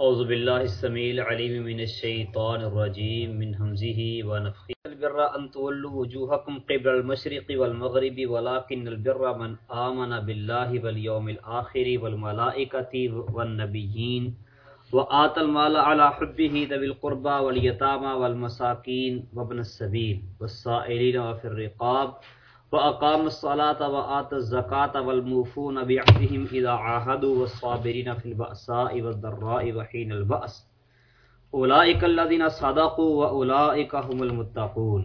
اعوذ باللہ السمیع العلیم من الشیطان الرجیم من حمزه ونفخه البر ان تولوا وجوهكم قبل المشرق والمغرب ولكن البر من آمن بالله واليوم الآخر والملائكة والنبيين وآت المال على حبه ذوي القربى واليتامى والمساكين وابن السبيل والسائلين وفي الرقاب وأقام الصلاة وآت الزكاة والموفون بعهدهم إذا عاهدوا والصابرين في البأساء والضراء وحين البأس. أولئك الذين صدقوا وأولئك هم المتقون.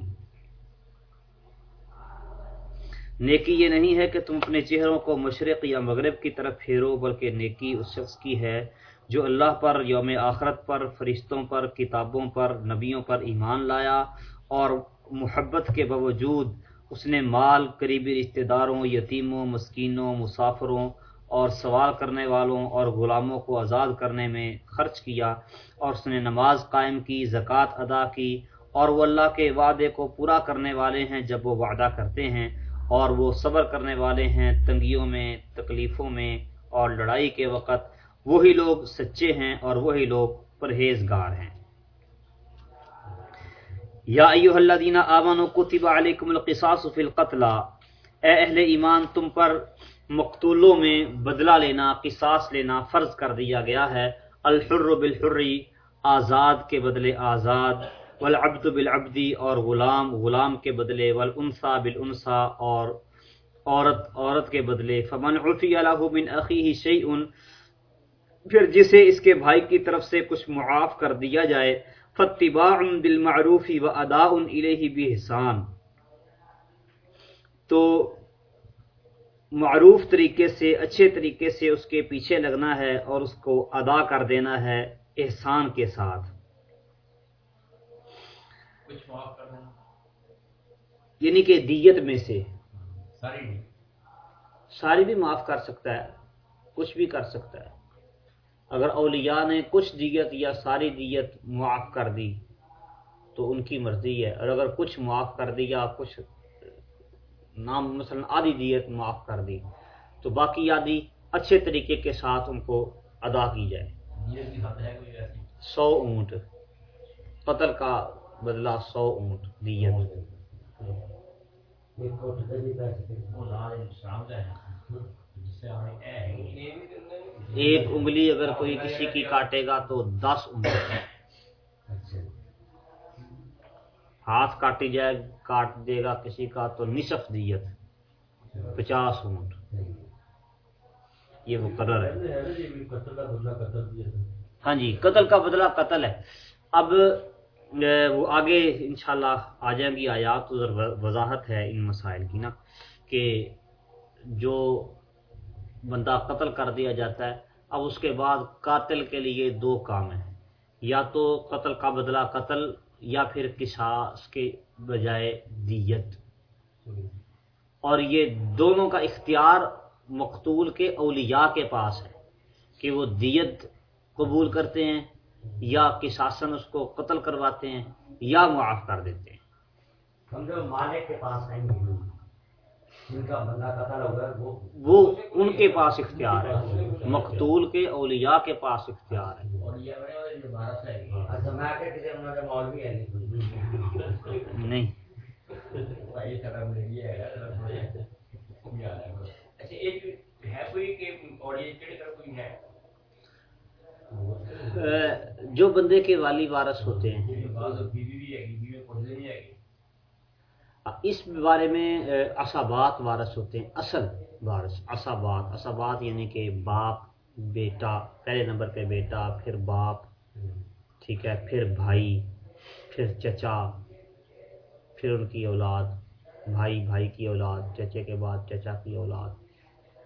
نیکی یہ نہیں ہے کہ تم اپنے چہروں کو مشرق یا مغرب کی طرف پھیرو، بلکہ نیکی اس شخص کی ہے جو اللہ پر، یوم آخرت پر، فرشتوں پر، کتابوں پر، نبیوں پر ایمان لایا اور محبت کے باوجود اس نے مال، قریبی رشتہ داروں، یتیموں، مسکینوں، مسافروں اور سوال کرنے والوں اور غلاموں کو آزاد کرنے میں خرچ کیا اور اس نے نماز قائم کی، زکوٰۃ ادا کی اور وہ اللہ کے وعدے کو پورا کرنے والے ہیں جب وہ وعدہ کرتے ہیں اور وہ صبر کرنے والے ہیں تنگیوں میں، تکلیفوں میں اور لڑائی کے وقت۔ وہی لوگ سچے ہیں اور وہی لوگ پرہیزگار ہیں۔ یا ایوہ الذین آمنوا کتب علیکم القصاص فی القتل، اے اہل ایمان، تم پر مقتولوں میں بدلہ لینا، قصاص لینا فرض کر دیا گیا ہے۔ الحر بالحر، آزاد کے بدلے آزاد، والعبد بالعبدی اور غلام غلام کے بدلے والانثى بالانثى اور عورت عورت کے بدلے۔ فمن عفی له من اخیہ شیء پھر جسے اس کے بھائی کی طرف سے کچھ معاف کر دیا جائے فتباع بالمعروف و ادا الیہ بحسان تو معروف طریقے سے اچھے طریقے سے اس کے پیچھے لگنا ہے اور اس کو ادا کر دینا ہے احسان کے ساتھ۔ یعنی کہ دیت میں سے۔ ساری بھی معاف کر سکتا ہے کچھ بھی کر سکتا ہے۔ اگر اولیاء نے کچھ دیت یا ساری دیت معاف کر دی، تو ان کی مرضی ہے۔ اور اگر کچھ معاف کر دی یا کچھ نام، مثلا آدھی دیت معاف کر دی، تو باقی آدھی اچھے طریقے کے ساتھ ان کو ادا کی جائے۔ سو اونٹ۔ قتل کا بدلہ سو اونٹ دیت۔ ایک انگلی اگر کوئی کسی کی کاٹے گا تو دس انگلی ہاتھ کاٹی جائے، کاٹ دے گا کسی کا تو نصف دیت، پچاس اونٹ۔ یہ مقرر ہے۔ ہاں جی قتل کا بدلہ قتل ہے۔ اب وہ آگے انشاءاللہ آ جائیں گی۔ آیات وضاحت ہے ان مسائل کی نا، کہ جو بندہ قتل کر دیا جاتا ہے، اب اس کے بعد قاتل کے لیے دو کام ہیں۔ یا تو قتل کا بدلہ قتل، یا پھر قصاص کے بجائے دیت۔ اور یہ دونوں کا اختیار مقتول کے اولیاء کے پاس ہے کہ وہ دیت قبول کرتے ہیں، یا قصاصن اس کو قتل کرواتے ہیں، یا معاف کر دیتے ہیں۔ مالک کے پاس نہیں وہ ان کے پاس اختیار ہے مقتول کے اولیاء کے پاس اختیار ہے۔ نہیں۔ جو بندے کے والی وارث ہوتے ہیں۔ اس بارے میں اسابات وارث ہوتے ہیں، اصل وارث اسابات اسابات یعنی کہ باپ، بیٹا، پہلے نمبر پہ بیٹا، پھر باپ، ٹھیک ہے، پھر بھائی، پھر چچا، پھر ان کی اولاد، بھائی بھائی کی اولاد، چچے کے بعد چچا کی اولاد۔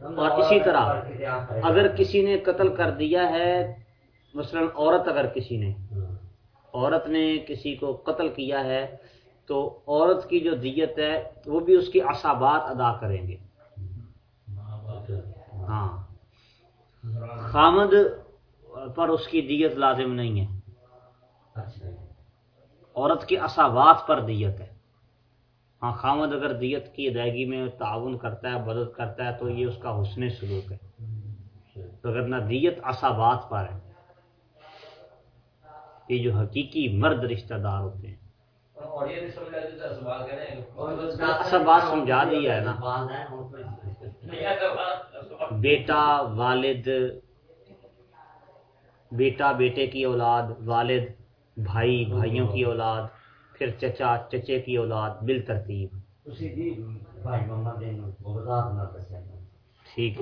اور اسی طرح، اگر کسی نے قتل کر دیا ہے، مثلا عورت اگر کسی نے، عورت نے کسی کو قتل کیا ہے تو عورت کی جو دیت ہے وہ بھی اس کی عصابات ادا کریں گے۔ ہاں۔ خامد پر اس کی دیت لازم نہیں ہے۔ عورت کی عصابات پر دیت ہے۔ ہاں خامد اگر دیت کی ادائیگی میں تعاون کرتا ہے مدد کرتا ہے تو یہ اس کا حسن سلوک ہے۔ اگر نہ دیت عصابات پر ہے۔ یہ جو حقیقی مرد رشتہ دار ہوتے ہیں۔ سب بات سمجھا دیا ہے نا بیٹا والد بیٹا بیٹے کی اولاد والد بھائی بھائیوں کی اولاد پھر چچا چچے کی اولاد بال ترتیب ٹھیک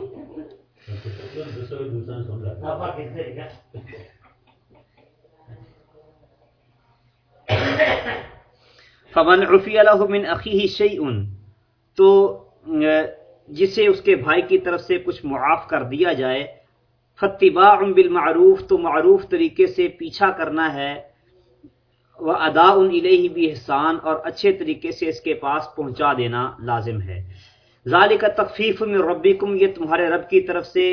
فمن عفی اللہ من عقی شعیون تو جسے اس کے بھائی کی طرف سے کچھ معاف کر دیا جائے فتباع بالمعروف، تو معروف طریقے سے پیچھا کرنا ہے وہ ادا ان الہی بھی احسان اور اچھے طریقے سے اس کے پاس پہنچا دینا لازم ہے۔ ذالک تخفیف میں ربکم یہ تمہارے رب کی طرف سے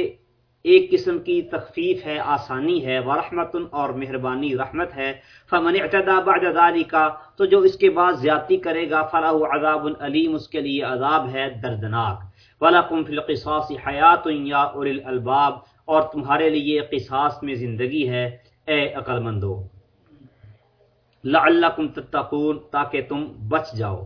ایک قسم کی تخفیف ہے، آسانی ہے، ورحمت اور مہربانی، رحمت ہے۔ فمن اعتدا بعد ذالک تو جو اس کے بعد زیادتی کرے گا فلاح عذاب علیم اس کے لیے عذاب ہے دردناک۔ وَلَكُمْ فِي الْقِصَاصِ حَيَاتٌ يَا أُولِي اور تمہارے لیے قصاص میں زندگی ہے، اے عقل مندو لعلکم تتقون، تاکہ تم بچ جاؤ۔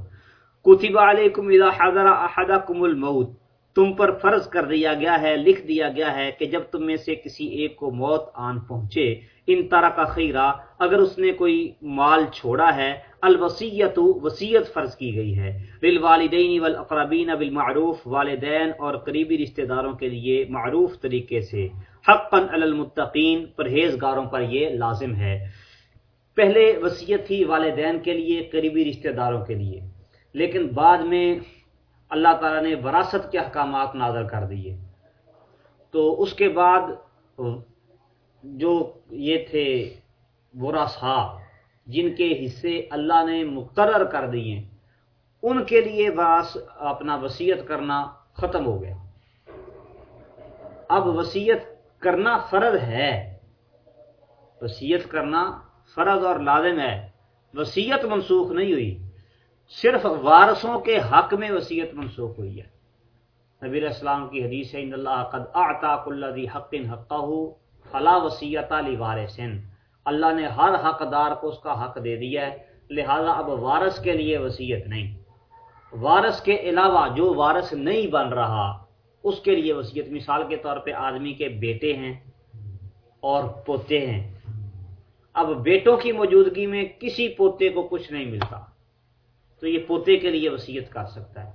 کتب علیکم اذا حضر احدکم الموت تم پر فرض کر دیا گیا ہے، لکھ دیا گیا ہے کہ جب تم میں سے کسی ایک کو موت آن پہنچے، ان طرح کا خیرہ اگر اس نے کوئی مال چھوڑا ہے الوسیت وسیعت فرض کی گئی ہے۔ للوالدین والاقربین بالمعروف، والدین اور قریبی رشتہ داروں کے لیے معروف طریقے سے۔ حقا علی المتقین، پرہیزگاروں پر یہ لازم ہے۔ پہلے وسیعت تھی والدین کے لیے، قریبی رشتہ داروں کے لیے۔ لیکن بعد میں اللہ تعالیٰ نے وراثت کے احکامات نازل کر دیے۔ تو اس کے بعد جو یہ تھے ورثا جن کے حصے اللہ نے مقرر کر دیے، ان کے لیے باس اپنا وسیعت کرنا ختم ہو گیا۔ اب وسیعت کرنا فرض ہے۔ وسیعت کرنا فرض اور لازم ہے۔ وسیعت منسوخ نہیں ہوئی۔ صرف وارثوں کے حق میں وسیعت منسوخ ہوئی ہے۔ نبی علیہ السلام کی حدیث ہے، ان اللہ قد اعطا کل ذی حق حقہ، فلا وسیعت لوارثن۔ اللہ نے ہر حقدار کو اس کا حق دے دیا ہے، لہذا اب وارث کے لیے وسیعت نہیں۔ وارث کے علاوہ جو وارث نہیں بن رہا، اس کے لیے وسیعت مثال کے طور پہ آدمی کے بیٹے ہیں اور پوتے ہیں۔ اب بیٹوں کی موجودگی میں کسی پوتے کو کچھ نہیں ملتا۔ تو یہ پوتے کے لیے وسیعت کر سکتا ہے۔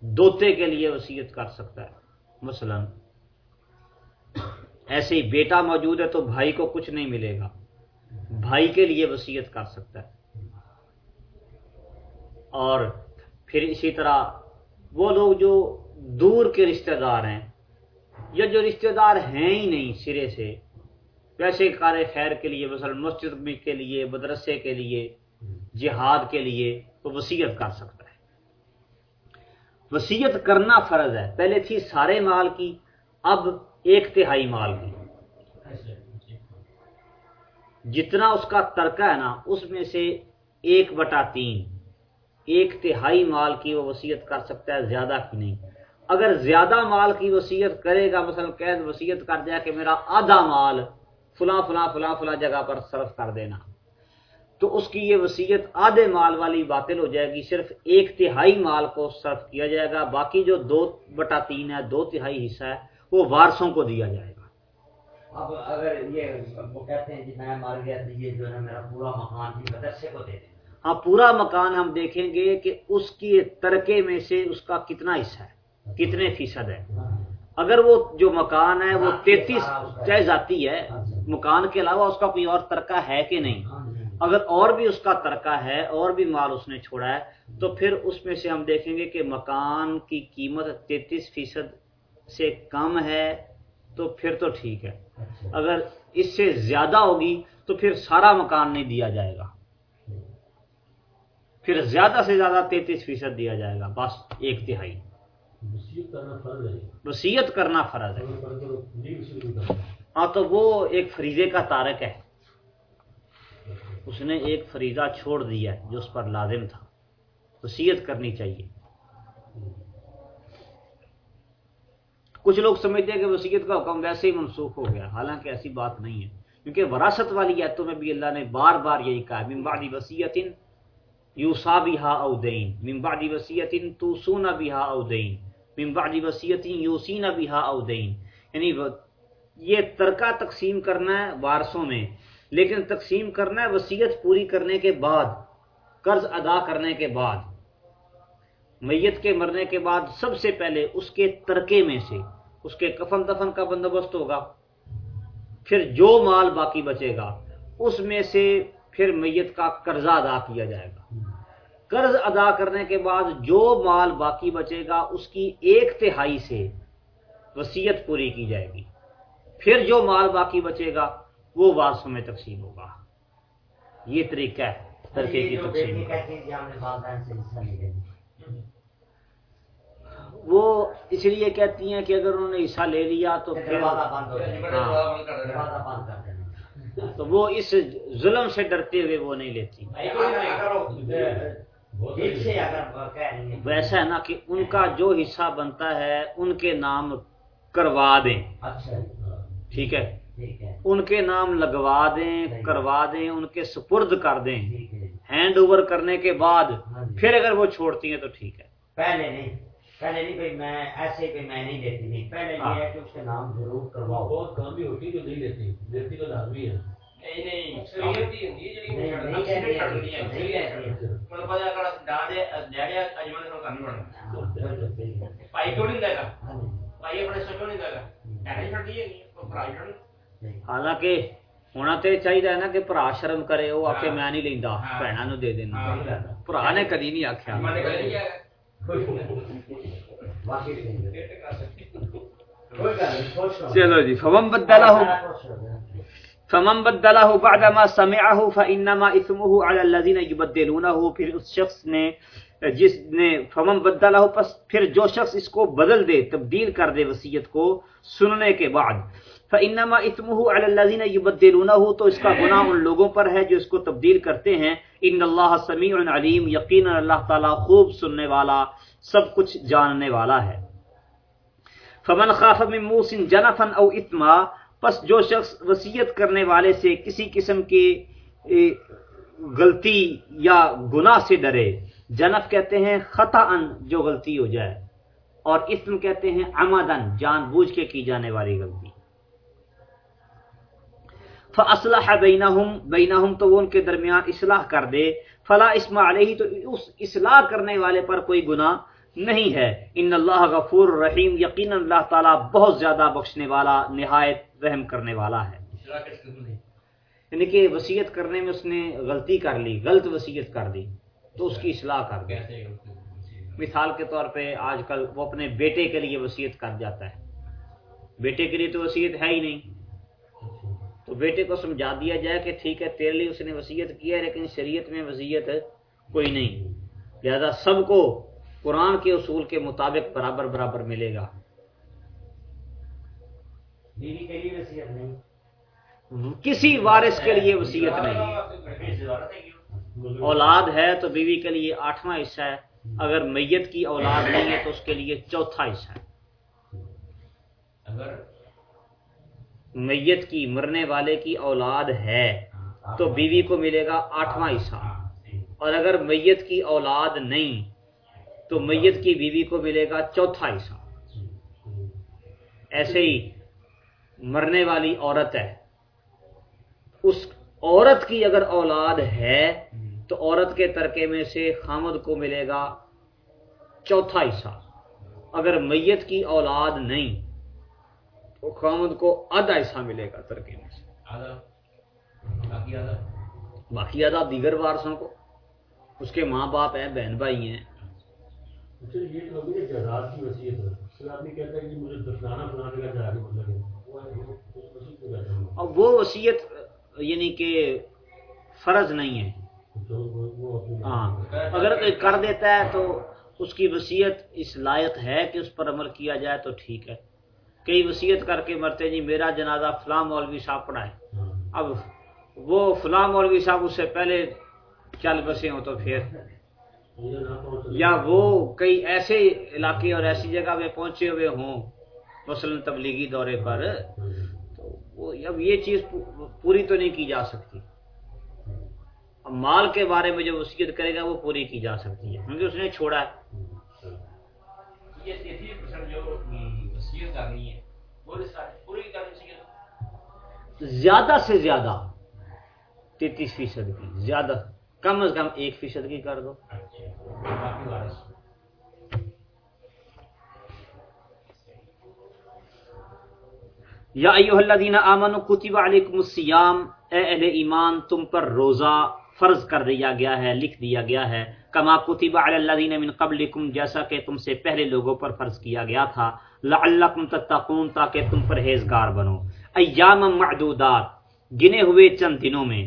دوتے کے لیے وسیعت کر سکتا ہے۔ مثلا، ایسے ہی بیٹا موجود ہے تو بھائی کو کچھ نہیں ملے گا۔ بھائی کے لیے وسیعت کر سکتا ہے۔ اور پھر اسی طرح وہ لوگ جو دور کے رشتہ دار ہیں، یا جو رشتہ دار ہیں ہی نہیں سرے سے، پیسے کار خیر کے لیے، مثلا مسجد کے لیے، مدرسے کے لیے جہاد کے لیے وہ وسیعت کر سکتا ہے۔ وسیعت کرنا فرض ہے۔ پہلے تھی سارے مال کی، اب ایک تہائی مال کی۔ جتنا اس کا ترکہ ہے نا، اس میں سے ایک بٹا تین، ایک تہائی مال کی وہ وسیعت کر سکتا ہے، زیادہ کی نہیں۔ اگر زیادہ مال کی وسیعت کرے گا، مثلا قید وسیعت کر دیا کہ میرا آدھا مال فلاں فلاں فلاں فلاں جگہ پر صرف کر دینا۔ تو اس کی یہ وسیعت آدھے مال والی باطل ہو جائے گی صرف ایک تہائی مال کو صرف کیا جائے گا باقی جو دو بٹا تین ہے دو تہائی حصہ ہے وہ وارسوں کو دیا جائے گا۔ اب اگر یہ وہ کہتے ہیں کہ میں مار گیا تو یہ جو ہے میرا پورا مکان بھی مدرسے کو دے دیں ہاں پورا مکان ہم دیکھیں گے کہ اس کی ترکے میں سے اس کا کتنا حصہ ہے کتنے فیصد ہے۔ اگر وہ جو مکان ہے وہ تینتیس چاہے ذاتی ہے مکان کے علاوہ اس کا کوئی اور ترکہ ہے کہ نہیں؟ اگر اور بھی اس کا ترکہ ہے اور بھی مال اس نے چھوڑا ہے تو پھر اس میں سے ہم دیکھیں گے کہ مکان کی قیمت تینتیس فیصد سے کم ہے تو پھر تو ٹھیک ہے۔ اگر اس سے زیادہ ہوگی تو پھر سارا مکان نہیں دیا جائے گا۔ پھر زیادہ سے زیادہ تینتیس فیصد دیا جائے گا بس ایک تہائی۔ وسیعت کرنا فرض ہے۔ ہاں تو وہ ایک فریضے کا تارک ہے۔ اس نے ایک فریضہ چھوڑ دیا ہے جو اس پر لازم تھا۔ وسیعت کرنی چاہیے۔ کچھ لوگ سمجھتے ہیں کہ وسیعت کا حکم ویسے ہی منسوخ ہو گیا، حالانکہ ایسی بات نہیں ہے۔ کیونکہ وراثت والی ایتوں میں بھی اللہ نے بار بار یہی کہا من بعد وصیت یوصا بها او دین۔ من بعد وصیت توصون بها او دین۔ من بعد وصیت یوصین بها او دین۔ یعنی یہ ترکہ تقسیم کرنا ہے وارثوں میں۔ لیکن تقسیم کرنا ہے، وصیت پوری کرنے کے بعد، قرض ادا کرنے کے بعد، میت کے مرنے کے بعد سب سے پہلے اس کے ترکے میں سے، اس کے کفن دفن کا بندوبست ہوگا، پھر جو مال باقی بچے گا، اس میں سے پھر میت کا قرضہ ادا کیا جائے گا۔ قرض ادا کرنے کے بعد جو مال باقی بچے گا، اس کی ایک تہائی سے وسیعت پوری کی جائے گی۔ پھر جو مال باقی بچے گا وہ وارثوں میں تقسیم ہوگا۔ یہ طریقہ ہے ترکے کی تقسیم۔ وہ اس لیے کہتی ہیں کہ اگر انہوں نے حصہ لے لیا تو پھر تو وہ اس ظلم سے ڈرتے ہوئے وہ نہیں لیتی۔ ویسا ہے نا کہ ان کا جو حصہ بنتا ہے ان کے نام کروا دیں۔ اچھا۔ ٹھیک ہے؟ ان کے نام لگوا دیں کروا دیں ان کے سپرد کر دیں۔ ہینڈ اوور کرنے کے بعد پھر اگر وہ چھوڑتی ہیں تو ٹھیک ہے۔ پہلے نہیں پہلے نہیں بھائی میں ایسے کہ میں نہیں دیتی نہیں۔ پہلے یہ ہے کہ اس کے نام ضرور کرواؤ۔ بہت کام بھی ہوتی جو نہیں لیتی دیتی تو لازمی ہے۔ حالانکہ ہونا تو چاہیے نا کہ برا شرم کرے وہ آ کے میں نہیں لینا بہنا نو دے دینا برا نے کدی نہیں آخیا چلو جی فمن بدلہ فمن بدلہ بعدما سمعه فانما اسمه على الذين يبدلونه پھر اس شخص نے جس نے فمن بدلہ پس پھر جو شخص اس کو بدل دے تبدیل کر دے وصیت کو سننے کے بعد فانما اسمه على الذين يبدلونه تو اس کا گناہ ان لوگوں پر ہے جو اس کو تبدیل کرتے ہیں۔ ان اللہ سمیع علیم یقینا اللہ تعالی خوب سننے والا، سب کچھ جاننے والا ہے۔ فمن خاف من موس جنفا او اثما پس جو شخص وصیت کرنے والے سے کسی قسم کی غلطی یا گناہ سے ڈرے، جنف کہتے ہیں خطا ان جو غلطی ہو جائے، اور اسم کہتے ہیں عمدن جان بوجھ کے کی جانے والی غلطی۔ فاصلح بینہم بینہم تو وہ ان کے درمیان اصلاح کر دے۔ فلا اسم علیہ تو اس اصلاح کرنے والے پر کوئی گناہ نہیں ہے۔ ان اللہ غفور رحیم یقین اللہ تعالیٰ بہت زیادہ بخشنے والا، نہایت رحم کرنے والا ہے۔ یعنی کہ وسیعت کرنے میں اس نے غلطی کر لی، غلط وسیعت کر دی، تو اس کی اصلاح کر دی۔ مثال کے طور پہ آج کل وہ اپنے بیٹے کے لیے وسیعت کر جاتا ہے۔ بیٹے کے لیے تو وسیعت ہے ہی نہیں۔ بیٹے کو سمجھا دیا جائے کہ ٹھیک ہے تیرے لیے اس نے وسیعت کی ہے لیکن شریعت میں وسیعت کوئی نہیں۔ لہذا سب کو قرآن کے اصول کے مطابق برابر برابر ملے گا۔ کسی وارث کے لیے وسیعت نہیں۔ اولاد ہے تو بیوی کے لیے آٹھواں حصہ ہے۔ اگر میت کی اولاد نہیں ہے تو اس کے لیے چوتھا حصہ ہے۔ میت کی مرنے والے کی اولاد ہے تو بیوی کو ملے گا آٹھواں حصہ۔ اور اگر میت کی اولاد نہیں تو میت کی بیوی کو ملے گا چوتھا حصہ۔ ایسے ہی مرنے والی عورت ہے۔ اس عورت کی اگر اولاد ہے تو عورت کے ترکے میں سے خامد کو ملے گا چوتھا حصہ۔ اگر میت کی اولاد نہیں تو خامد کو آدھا حصہ ملے گا ترکے میں سے۔ باقی آدھا؟ دیگر وارثوں کو۔ اس کے ماں باپ ہیں بہن بھائی ہیں۔ اب وہ وسیعت یعنی کہ فرض نہیں ہے۔ ہاں۔ اگر کوئی کر دیتا ہے تو اس کی وسیعت اس لائق ہے کہ اس پر عمل کیا جائے تو ٹھیک ہے۔ کئی وسیعت کر کے مرتے جی میرا جنازہ فلاں مولوی صاحب پڑھا ہے۔ اب وہ فلاں مولوی صاحب اس سے پہلے چل بسے ہوں تو پھر۔ یا وہ کئی ایسے علاقے اور ایسی جگہ میں پہنچے ہوئے ہوں مثلاً تبلیغی دورے پر تو وہ اب یہ چیز پوری تو نہیں کی جا سکتی۔ اب مال کے بارے میں جو وصیت کرے گا وہ پوری کی جا سکتی ہے۔ کیونکہ اس نے چھوڑا ہے۔ یہ تینتیس پرسینٹ جو وصیت کر رہی ہے وہ پوری کرنی چاہیے زیادہ سے زیادہ تینتیس فیصد کی، زیادہ، کم از کم ایک فیصد کی کر دو۔ یا ایوہ الذین آمنوا کتب علیکم السیام اے اہل ایمان، تم پر روزہ فرض کر دیا گیا ہے، لکھ دیا گیا ہے۔ کما کتب علی الذین من قبلکم، جیسا کہ تم سے پہلے لوگوں پر فرض کیا گیا تھا۔ لعلکم تتقون تاکہ تم پرہیزگار بنو۔ ایام معدودات، گنے ہوئے چند دنوں میں۔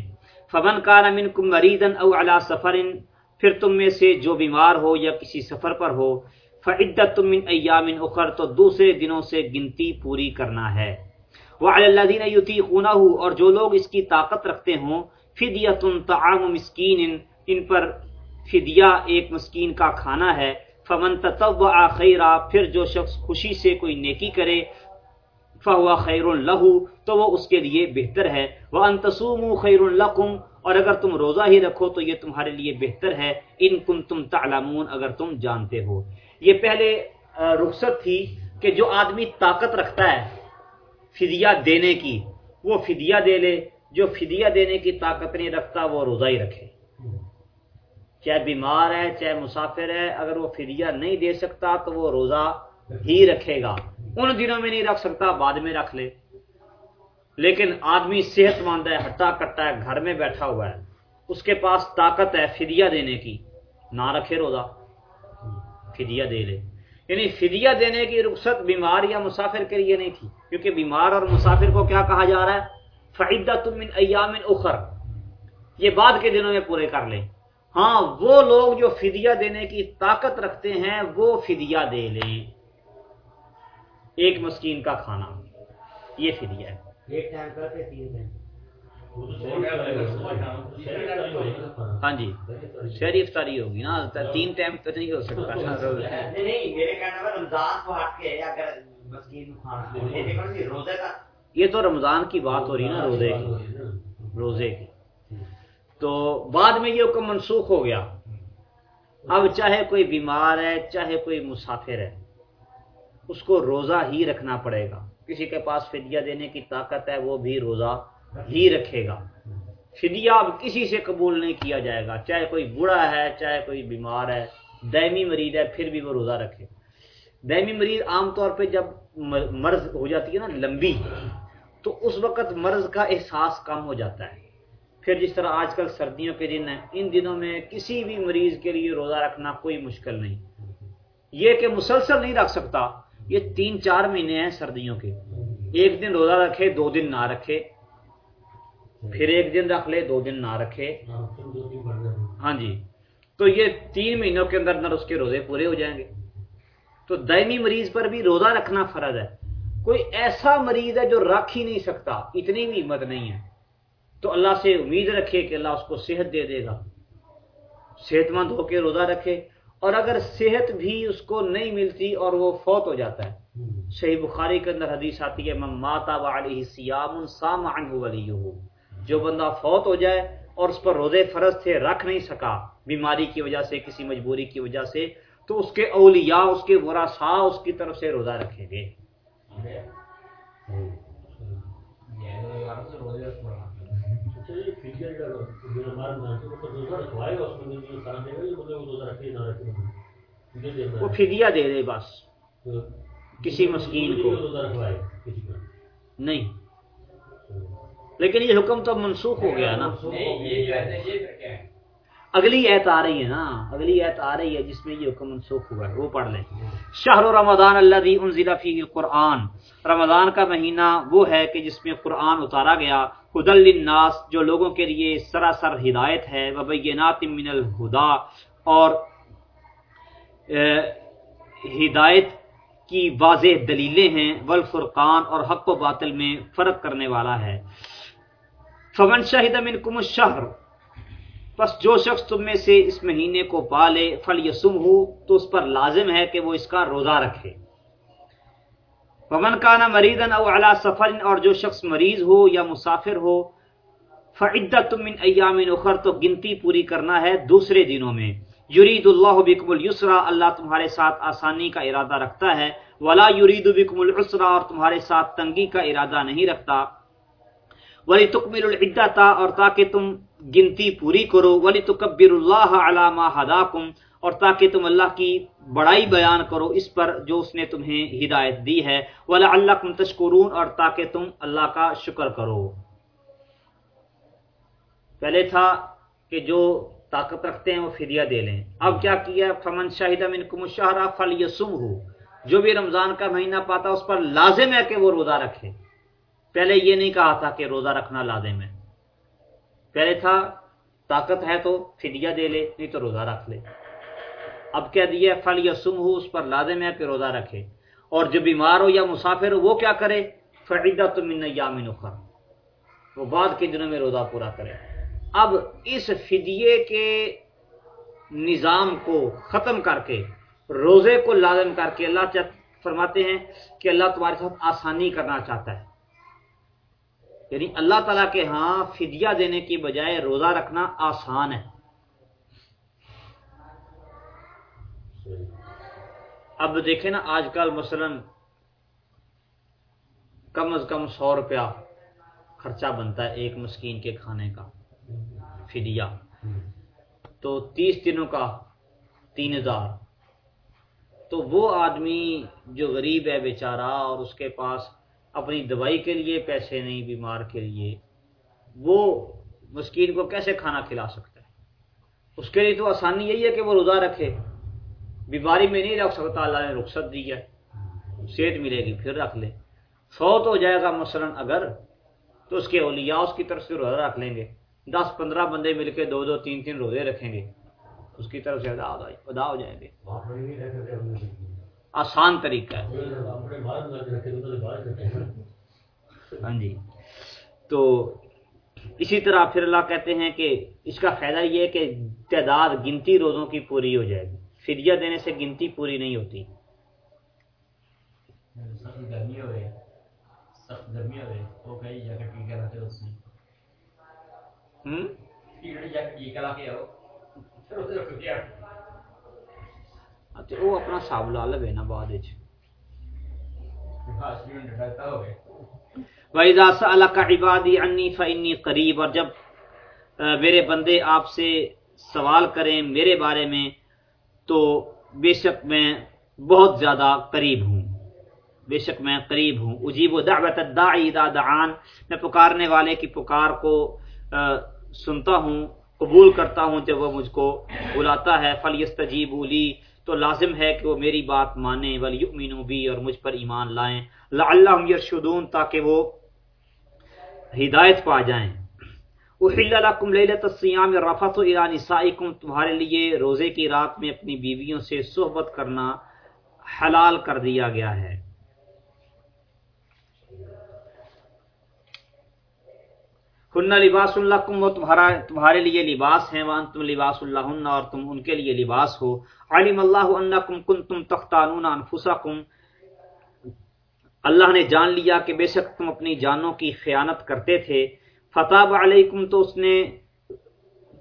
فمن کان منکم مریضا او علی سفر پھر تم میں سے جو بیمار ہو یا کسی سفر پر ہو، فعدت من ایام اخر تو دوسرے دنوں سے گنتی پوری کرنا ہے۔ وعلى الذين يطيقونه اور جو لوگ اس کی طاقت رکھتے ہوں، فدیۃ طعام مسکین، ان پر فدیہ ایک مسکین کا کھانا ہے۔ فمن تطوع خیرا، پھر جو شخص خوشی سے کوئی نیکی کرے، فہو خیر له تو وہ اس کے لیے بہتر ہے۔ وان تصوموا خیر لكم، اور اگر تم روزہ ہی رکھو تو یہ تمہارے لیے بہتر ہے۔ ان کنتم تعلمون، اگر تم جانتے ہو۔ یہ پہلے رخصت تھی کہ جو آدمی طاقت رکھتا ہے فدیہ دینے کی، وہ فدیہ دے لے۔ جو فدیہ دینے کی طاقت نہیں رکھتا، وہ روزہ ہی رکھے۔ چاہے بیمار ہے، چاہے مسافر ہے، اگر وہ فدیہ نہیں دے سکتا تو وہ روزہ ہی رکھے گا۔ ان دنوں میں نہیں رکھ سکتا، بعد میں رکھ لے۔ لیکن آدمی صحت مند ہے، ہٹا کٹا ہے، گھر میں بیٹھا ہوا ہے۔ اس کے پاس طاقت ہے فدیہ دینے کی۔ نہ رکھے روزہ، فدیہ دے لے۔ یعنی فدیہ دینے کی رخصت بیمار یا مسافر کے لیے نہیں تھی، کیونکہ بیمار اور مسافر کو کیا کہا جا رہا ہے؟ فعدہ تم من ایام اخر۔ یہ بعد کے دنوں میں پورے کر لیں۔ ہاں وہ لوگ جو فدیہ دینے کی طاقت رکھتے ہیں وہ فدیہ دے لیں۔ ایک مسکین کا کھانا۔ یہ فدیہ ہے۔ ہاں جی۔ شہری افطاری ہوگی نا تین ٹائم تو نہیں ہو سکتا۔ کا۔ یہ تو رمضان کی بات ہو رہی ہے نا روزے کی۔ روزے کی۔ تو بعد میں یہ حکم منسوخ ہو گیا۔ اب چاہے کوئی بیمار ہے، چاہے کوئی مسافر ہے، اس کو روزہ ہی رکھنا پڑے گا۔ کسی کے پاس فدیہ دینے کی طاقت ہے، وہ بھی روزہ ہی رکھے گا۔ فدیہ اب کسی سے قبول نہیں کیا جائے گا۔ چاہے کوئی بوڑھا ہے، چاہے کوئی بیمار ہے، دائمی مریض ہے، پھر بھی وہ روزہ رکھے۔ دائمی مریض عام طور پہ جب مرض ہو جاتی ہے نا، لمبی، تو اس وقت مرض کا احساس کم ہو جاتا ہے۔ پھر جس طرح آج کل سردیوں کے دن ہیں، ان دنوں میں کسی بھی مریض کے لیے روزہ رکھنا کوئی مشکل نہیں۔ یہ کہ مسلسل نہیں رکھ سکتا، یہ تین چار مہینے ہیں سردیوں کے۔ ایک دن روزہ رکھے، دو دن نہ رکھے۔ پھر ایک دن رکھ لے، دو دن نہ رکھے۔ ہاں جی۔ تو یہ تین مہینوں کے اندر اندر اس کے روزے پورے ہو جائیں گے۔ تو دائمی مریض پر بھی روزہ رکھنا فرض ہے۔ کوئی ایسا مریض ہے جو رکھ ہی نہیں سکتا، اتنی بھی ہمت نہیں ہے۔ تو اللہ سے امید رکھے کہ اللہ اس کو صحت دے دے گا صحت مند ہو کے روزہ رکھے اور اگر صحت بھی اس کو نہیں ملتی اور وہ فوت ہو جاتا ہے صحیح بخاری کے اندر حدیث آتی ہے من ماتا علیہ سیام سام عنہ جو بندہ فوت ہو جائے اور اس پر روزے فرض تھے رکھ نہیں سکا بیماری کی وجہ سے کسی مجبوری کی وجہ سے تو اس کے اولیاء اس کے ورثاء اس کی طرف سے روزہ رکھیں گے وہ فدیہ دے دے بس کسی مسکین کو۔ نہیں۔ لیکن یہ حکم تو منسوخ ہو گیا نا۔ اگلی ایت آ رہی ہے نا، اگلی ایت آ رہی ہے جس میں یہ حکم منسوخ ہوا ہے، وہ پڑھ لیں۔ شہر رمضان اللہ انزل فیہ القرآن۔ رمضان کا مہینہ وہ ہے کہ جس میں قرآن اتارا گیا۔ خدل للناس، جو لوگوں کے لیے سراسر ہدایت ہے، وبینات من الہدا۔ اور ہدایت کی واضح دلیلیں ہیں، والفرقان اور حق و باطل میں فرق کرنے والا ہے۔ فمن شاہد منکم الشہر پس جو شخص تم میں سے اس مہینے کو پالے، فل یسم ہو تو اس پر لازم ہے کہ وہ اس کا روزہ رکھے۔ ومن کانا مریضن او علی سفر اور جو شخص مریض ہو یا مسافر ہو، فعدت من ایام اخر، تو گنتی پوری کرنا ہے دوسرے دنوں میں۔ یرید اللہ بکم السرا اللہ تمہارے ساتھ آسانی کا ارادہ رکھتا ہے۔ ولا یرید بکم العسرا اور تمہارے ساتھ تنگی کا ارادہ نہیں رکھتا۔ ولی تکمل العدہ اور تاکہ تم گنتی پوری کرو ولی تکبر اللہ علامہ ہداکم اور تاکہ تم اللہ کی بڑائی بیان کرو اس پر جو اس نے تمہیں ہدایت دی ہے۔ ولا اللہ کم تشکرون اور تاکہ تم اللہ کا شکر کرو۔ پہلے تھا کہ جو طاقت رکھتے ہیں وہ فدیہ دے لیں۔ اب کیا کیا؟ فمن شاہدہ من کم شاہرہ فل جو بھی رمضان کا مہینہ پاتا اس پر لازم ہے کہ وہ روزہ رکھے۔ پہلے یہ نہیں کہا تھا کہ روزہ رکھنا لازم ہے۔ پہلے تھا، طاقت ہے تو فدیہ دے لے، نہیں تو روزہ رکھ لے۔ اب کیا دیا فل یسم ہو اس پر لازم ہے کہ روزہ رکھے۔ اور جو بیمار ہو یا مسافر ہو، وہ کیا کرے؟ فریدہ تو من یامن اخر۔ وہ بعد کے دنوں میں روزہ پورا کرے۔ اب اس فدیے کے نظام کو ختم کر کے، روزے کو لازم کر کے، اللہ فرماتے ہیں کہ اللہ تمہارے ساتھ آسانی کرنا چاہتا ہے۔ یعنی اللہ تعالیٰ کے ہاں فدیہ دینے کی بجائے روزہ رکھنا آسان ہے۔ اب دیکھیں نا آج کل مثلا کم از کم سو روپیہ خرچہ بنتا ہے ایک مسکین کے کھانے کا فدیہ۔ تو تیس دنوں کا تین ہزار۔ تو وہ آدمی جو غریب ہے بیچارہ اور اس کے پاس اپنی دوائی کے لیے، پیسے نہیں، بیمار کے لیے۔ وہ مسکین کو کیسے کھانا کھلا سکتا ہے؟ اس کے لیے تو آسانی یہی ہے کہ وہ روزہ رکھے۔ بیماری میں نہیں رکھ سکتا، اللہ نے رخصت دی ہے۔ صحت ملے گی، پھر رکھ لے۔ فوت ہو جائے گا مثلا اگر، تو اس کے اولیاء اس کی طرف سے روزہ رکھ لیں گے۔ دس، پندرہ بندے مل کے دو دو، تین تین روزے رکھیں گے۔ اس کی طرف سے ادا ہو جائیں گے۔ آسان طریقہ ہے۔ ہاں جی۔ تو اسی طرح پھر اللہ کہتے ہیں کہ اس کا فائدہ یہ ہے کہ تعداد گنتی روزوں کی پوری ہو جائے گی۔ فدیہ دینے سے گنتی پوری نہیں ہوتی۔ گرمی ہو رہی اپنا ساب لا لو نا بعد عبادی انی فنی قریب اور جب میرے بندے آپ سے سوال کریں میرے بارے میں تو بے شک میں بہت زیادہ قریب ہوں بے شک میں قریب ہوں اجیب و دعوت الداعی اذا دعان میں پکارنے والے کی پکار کو سنتا ہوں قبول کرتا ہوں جب وہ مجھ کو بلاتا ہے فل لی تو لازم ہے کہ وہ میری بات مانیں ولی ولیؤمنوا بھی اور مجھ پر ایمان لائیں۔ لعلہم یرشدون تاکہ وہ ہدایت پا جائیں۔ احل لکم لیلۃ الصیام رفث الى نسائکم تمہارے لیے روزے کی رات میں اپنی بیویوں سے صحبت کرنا حلال کر دیا گیا ہے۔ ہن لباس اللہ کم وہ تمہارا تمہارے لیے لباس ہیں وان تم لباس اللہ اور تم ان کے لیے لباس ہو۔ علم اللہ انکم کنتم تختانون انفسکم اللہ نے جان لیا کہ بے شک تم اپنی جانوں کی خیانت کرتے تھے۔ فتح علیکم تو اس نے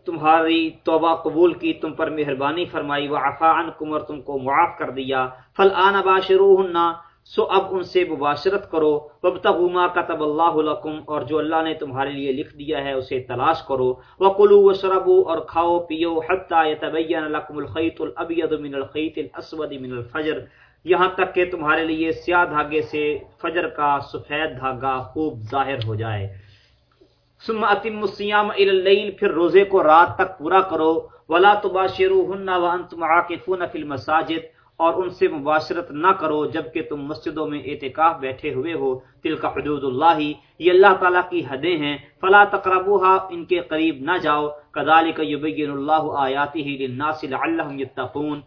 تمہاری توبہ قبول کی، تم پر مہربانی فرمائی۔ وہ افان کمر تم کو معاف کر دیا۔ فل آن باشرو سو اب ان سے مباشرت کرو۔ وبتغوا کتب اللہ لکم اور جو اللہ نے تمہارے لیے لکھ دیا ہے اسے تلاش کرو۔ وکلوا واشربوا اور کھاؤ، پیو حتا يتبين لكم الخيط الابيض من الخيط الاسود من الفجر۔ یہاں تک کہ تمہارے لیے سیاہ دھاگے سے فجر کا سفید دھاگا خوب ظاہر ہو جائے۔ ثم اتم الصيام الى الليل، پھر روزے کو رات تک پورا کرو۔ ولا تباشروهن وانتم عاكفون في المساجد۔ اور ان سے مباشرت نہ کرو جبکہ تم مسجدوں میں اعتکاف بیٹھے ہوئے ہو۔ تل کا حدود اللہ، یہ اللہ تعالیٰ کی حدیں ہیں۔ فلا تقربوہا ان کے قریب نہ جاؤ۔ کذالک یبین اللہ آیاتہ للناس لعلہم یتقون۔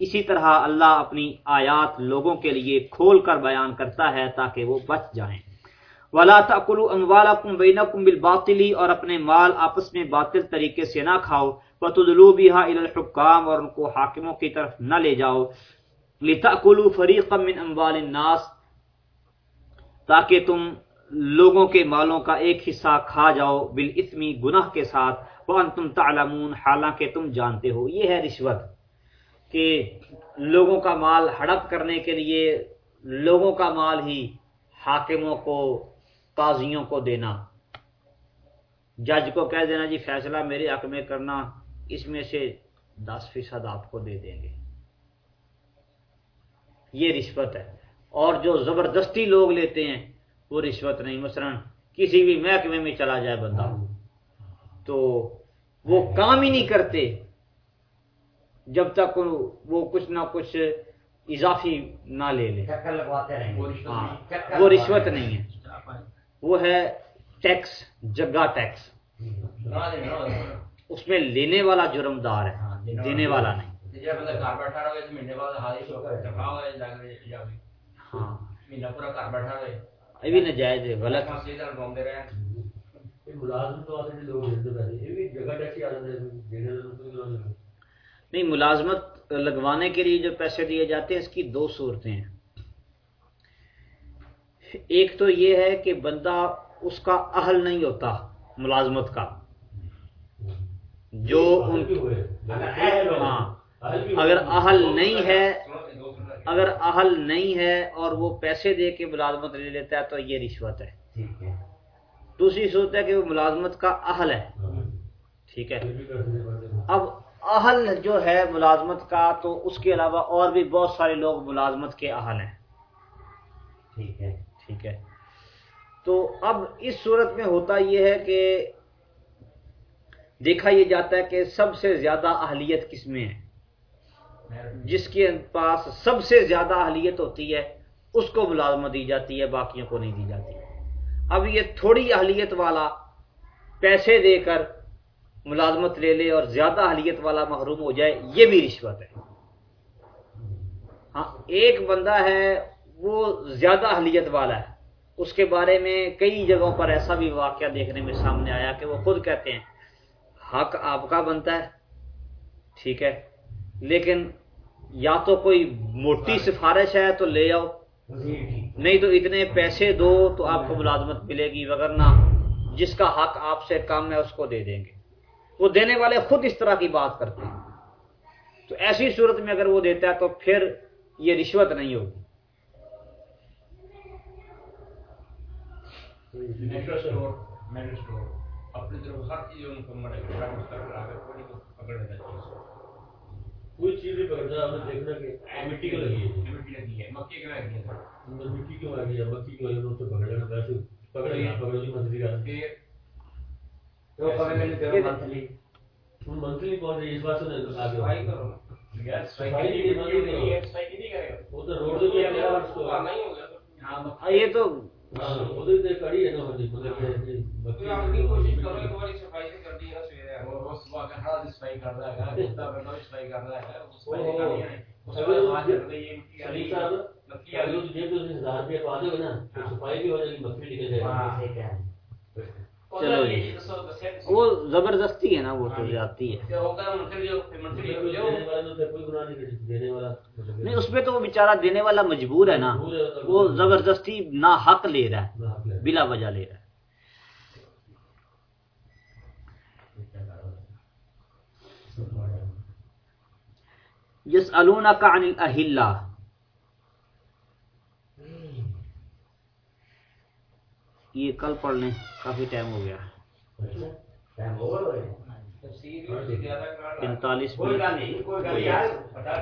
اسی طرح اللہ اپنی آیات لوگوں کے لیے کھول کر بیان کرتا ہے تاکہ وہ بچ جائیں۔ ولا تاکلوا اموالکم بینکم بالباطل، اور اپنے مال آپس میں باطل طریقے سے نہ کھاؤ۔ وتدلوا بها الى الحکام، اور ان کو حاکموں کی طرف نہ لے جاؤ۔ لتاکلوا فریقا من اموال الناس، تاکہ تم لوگوں کے مالوں کا ایک حصہ کھا جاؤ بالاسمی گناہ کے ساتھ، وانتم تعلمون، حالانکہ تم جانتے ہو۔ یہ ہے رشوت کہ لوگوں کا مال ہڑپ کرنے کے لیے لوگوں کا مال ہی حاکموں کو، قاضیوں کو دینا۔ جج کو کہہ دینا جی فیصلہ میرے حق میں کرنا، اس میں سے دس فیصد آپ کو دے دیں گے۔ یہ رشوت ہے۔ اور جو زبردستی لوگ لیتے ہیں وہ رشوت نہیں۔ مثلا کسی بھی محکمے میں چلا جائے بندہ۔ تو وہ کام ہی نہیں کرتے۔ جب تک وہ کچھ نہ کچھ اضافی نہ لے لے۔ چکر لگواتے رہیں گے۔ ہاں۔ چکر وہ رشوت نہیں ہے۔ وہ ہے ٹیکس جگہ ٹیکس۔ اس میں لینے والا جرم دار ہے دینے والا نہیں۔ جب بندہ گھر بیٹھا رہے تو مہینے بعد حالی شو کر چکا ہوئے جاگے جاگے ہاں مہینہ پورا گھر بیٹھا رہے یہ بھی نجائز ہے غلط ہم سیدھا گھومتے رہے ਇਹ ਮੁਲਾਜ਼ਮ ਤੋਂ ਆਦੇ ਲੋਕ ਹਿੰਦੂ ਪੈਸੇ ਇਹ ਵੀ ਜਗ੍ਹਾ ਟੈਕਸੀ ਆ ਜਾਂਦੇ ਜਿਹੜੇ ਨੂੰ ਕੋਈ ਲੋੜ ਨਹੀਂ نہیں ملازمت لگوانے کے لیے جو پیسے دیے جاتے ہیں اس کی دو صورتیں ہیں ایک تو یہ ہے کہ بندہ اس کا اہل نہیں ہوتا ملازمت کا جو ان بھی ہوئے ہاں اگر اہل نہیں ہے اگر اہل نہیں ہے اور وہ پیسے دے کے ملازمت لے لیتا ہے تو یہ رشوت ہے۔ دوسری صورت ہے کہ وہ ملازمت کا اہل ہے۔ ٹھیک ہے۔ اب اہل جو ہے ملازمت کا تو اس کے علاوہ اور بھی بہت سارے لوگ ملازمت کے اہل ہیں۔ ٹھیک ہے۔ ٹھیک ہے۔ تو اب اس صورت میں ہوتا یہ ہے کہ دیکھا یہ جاتا ہے کہ سب سے زیادہ اہلیت کس میں ہے؟ جس کے پاس سب سے زیادہ اہلیت ہوتی ہے، اس کو ملازمت دی جاتی ہے، باقیوں کو نہیں دی جاتی۔ اب یہ تھوڑی اہلیت والا پیسے دے کر ملازمت لے لے اور زیادہ اہلیت والا محروم ہو جائے، یہ بھی رشوت ہے۔ ہاں ایک بندہ ہے، وہ زیادہ اہلیت والا ہے۔ اس کے بارے میں کئی جگہوں پر ایسا بھی واقعہ دیکھنے میں سامنے آیا کہ وہ خود کہتے ہیں، حق آپ کا بنتا ہے، ٹھیک ہے۔ لیکن یا تو کوئی موٹی سفارش۔ ہے تو لے آؤ۔ ٹھیک نہیں تو اتنے پیسے دو تو آپ کو ملازمت ملے گی وگرنہ جس کا حق آپ سے کم ہے اس کو دے دیں گے۔ وہ دینے والے خود اس طرح کی بات کرتے ہیں۔ تو ایسی صورت میں اگر وہ دیتا ہے تو پھر یہ رشوت نہیں ہوگی۔ اپنی کوئی پکڑ چیز پکڑنا آپ نے دیکھنا کہ مٹی کو لگی ہے؟ مٹی لگی ہے مکے کے لگی ہے؟ اندر مٹی کیوں آ گئی ہے مکی کی وجہ سے پکڑ لینا ویسے پکڑ لینا پکڑ لی منتری کا۔ تو نے دیو منتھلی۔ ان منتری کون ہے؟ اس بات سے نہیں آگے صفائی کرو۔ یار صفائی کی نہیں ہے صفائی نہیں۔ کرے گا۔ وہ تو روڈ پہ گیا اس کو نہیں ہوگا یہ تو ہاں ادھر تے کڑی ہے نا مطلب کہ تو آپ کی کوشش کرو کہ تمہاری صفائی سے کر دی ہے سویرے وہ صبح کا ہر صفائی کر رہا ہے کتا بھی صفائی کر رہا ہے وہ صفائی کرنی ہے اس کے بعد آج کر رہی صاحب ہے مکھی آ اگر رہی تو جیب سے ہزار روپے پا دو گے نا صفائی بھی ہو جائے گی مکھی نکل جائے گی صحیح کہہ رہے ہیں چلو جی۔ وہ زبردستی ہے نا وہ تو جاتی ہے۔ والا تو کوئی گناہ نہیں کرتی دینے والا نہیں اس میں تو وہ بیچارہ دینے والا مجبور ہے نا۔ وہ زبردستی نہ حق لے رہا ہے بلا وجہ لے رہا ہے۔ یس کا عن الاہلہ یہ کل پڑھ لیں کافی ٹائم ہو گیا۔ پینتالیس کوئی منٹ۔